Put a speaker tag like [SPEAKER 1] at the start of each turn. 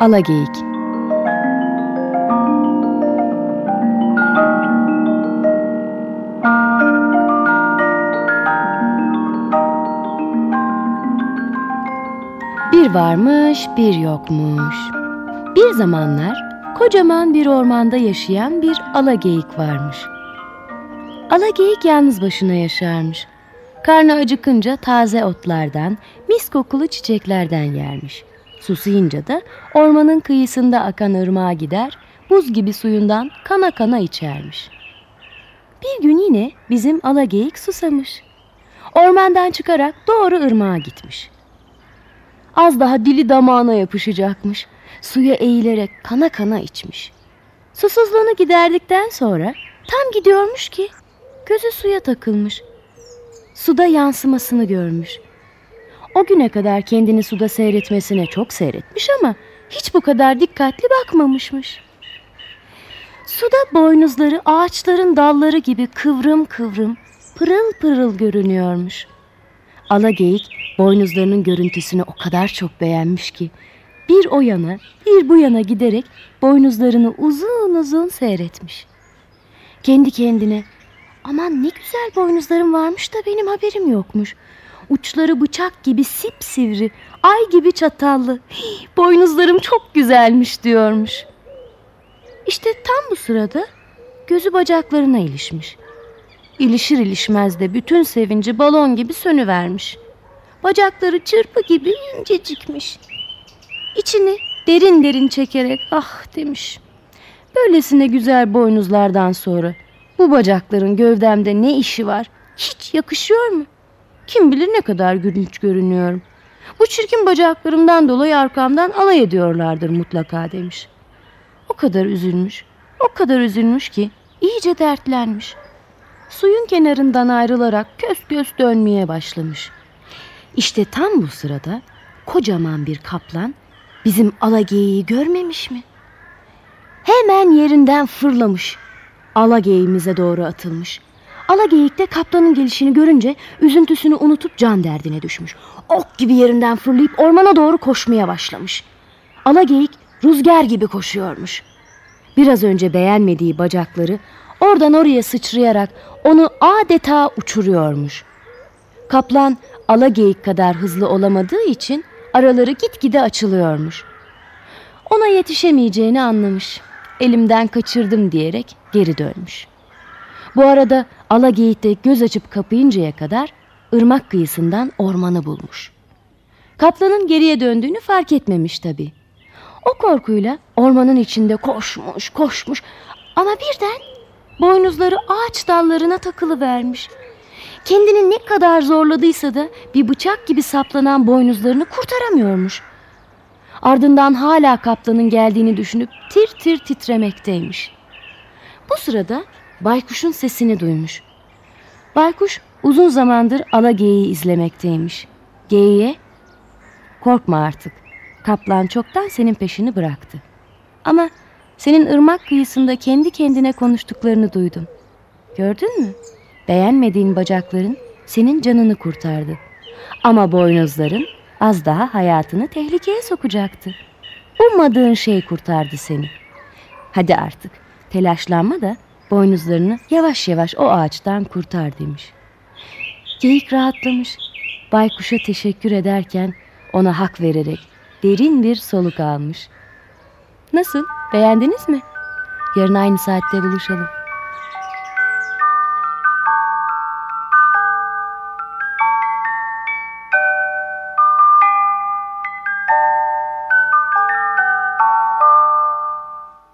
[SPEAKER 1] Alageyik Bir varmış, bir yokmuş. Bir zamanlar kocaman bir ormanda yaşayan bir alageyik varmış. Alageyik yalnız başına yaşarmış. Karnı acıkınca taze otlardan, mis kokulu çiçeklerden yermiş. Susayınca da ormanın kıyısında akan ırmağa gider, buz gibi suyundan kana kana içermiş. Bir gün yine bizim alageyik susamış. Ormandan çıkarak doğru ırmağa gitmiş. Az daha dili damağına yapışacakmış. Suya eğilerek kana kana içmiş. Susuzluğunu giderdikten sonra tam gidiyormuş ki gözü suya takılmış. Suda yansımasını görmüş. O güne kadar kendini suda seyretmesine çok seyretmiş ama hiç bu kadar dikkatli bakmamışmış. Suda boynuzları ağaçların dalları gibi kıvrım kıvrım, pırıl pırıl görünüyormuş. Alageyik boynuzlarının görüntüsünü o kadar çok beğenmiş ki bir o yana bir bu yana giderek boynuzlarını uzun uzun seyretmiş. Kendi kendine aman ne güzel boynuzlarım varmış da benim haberim yokmuş. Uçları bıçak gibi sipsivri, ay gibi çatallı. Boynuzlarım çok güzelmiş diyormuş. İşte tam bu sırada gözü bacaklarına ilişmiş. İlişir ilişmez de bütün sevinci balon gibi sönüvermiş. Bacakları çırpı gibi incecikmiş. İçini derin derin çekerek ah demiş. Böylesine güzel boynuzlardan sonra bu bacakların gövdemde ne işi var? Hiç yakışıyor mu? Kim bilir ne kadar gülünç görünüyorum. Bu çirkin bacaklarımdan dolayı arkamdan alay ediyorlardır mutlaka demiş. O kadar üzülmüş, o kadar üzülmüş ki iyice dertlenmiş. Suyun kenarından ayrılarak kös göz dönmeye başlamış. İşte tam bu sırada kocaman bir kaplan bizim alageyiği görmemiş mi? Hemen yerinden fırlamış. Alageyiğimize doğru atılmış. Alageyik de kaplanın gelişini görünce üzüntüsünü unutup can derdine düşmüş. Ok gibi yerinden fırlayıp ormana doğru koşmaya başlamış. Alageyik rüzgar gibi koşuyormuş. Biraz önce beğenmediği bacakları oradan oraya sıçrayarak onu adeta uçuruyormuş. Kaplan alageyik kadar hızlı olamadığı için araları gitgide açılıyormuş. Ona yetişemeyeceğini anlamış. Elimden kaçırdım diyerek geri dönmüş. Bu arada alageyik de göz açıp kapayıncaya kadar ırmak kıyısından ormanı bulmuş. Kaplanın geriye döndüğünü fark etmemiş tabii. O korkuyla ormanın içinde koşmuş koşmuş ama birden boynuzları ağaç dallarına takılı vermiş. Kendini ne kadar zorladıysa da bir bıçak gibi saplanan boynuzlarını kurtaramıyormuş. Ardından hala kaplanın geldiğini düşünüp tir tir titremekteymiş. Bu sırada baykuşun sesini duymuş. Baykuş uzun zamandır ala geyiği izlemekteymiş. Geyiğe, korkma artık. Kaplan çoktan senin peşini bıraktı. Ama senin ırmak kıyısında kendi kendine konuştuklarını duydum. Gördün mü? Beğenmediğin bacakların senin canını kurtardı. Ama boynuzların az daha hayatını tehlikeye sokacaktı. Ummadığın şey kurtardı seni. Hadi artık telaşlanma da boynuzlarını yavaş yavaş o ağaçtan kurtar demiş. Geyik rahatlamış. Baykuş'a teşekkür ederken ona hak vererek derin bir soluk almış. Nasıl? Beğendiniz mi? Yarın aynı saatte buluşalım.